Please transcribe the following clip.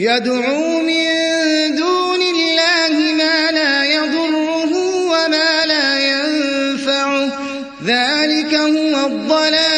يدعو من دون الله ما لا يضره وما لا ينفعه. ذلك هو الضلال.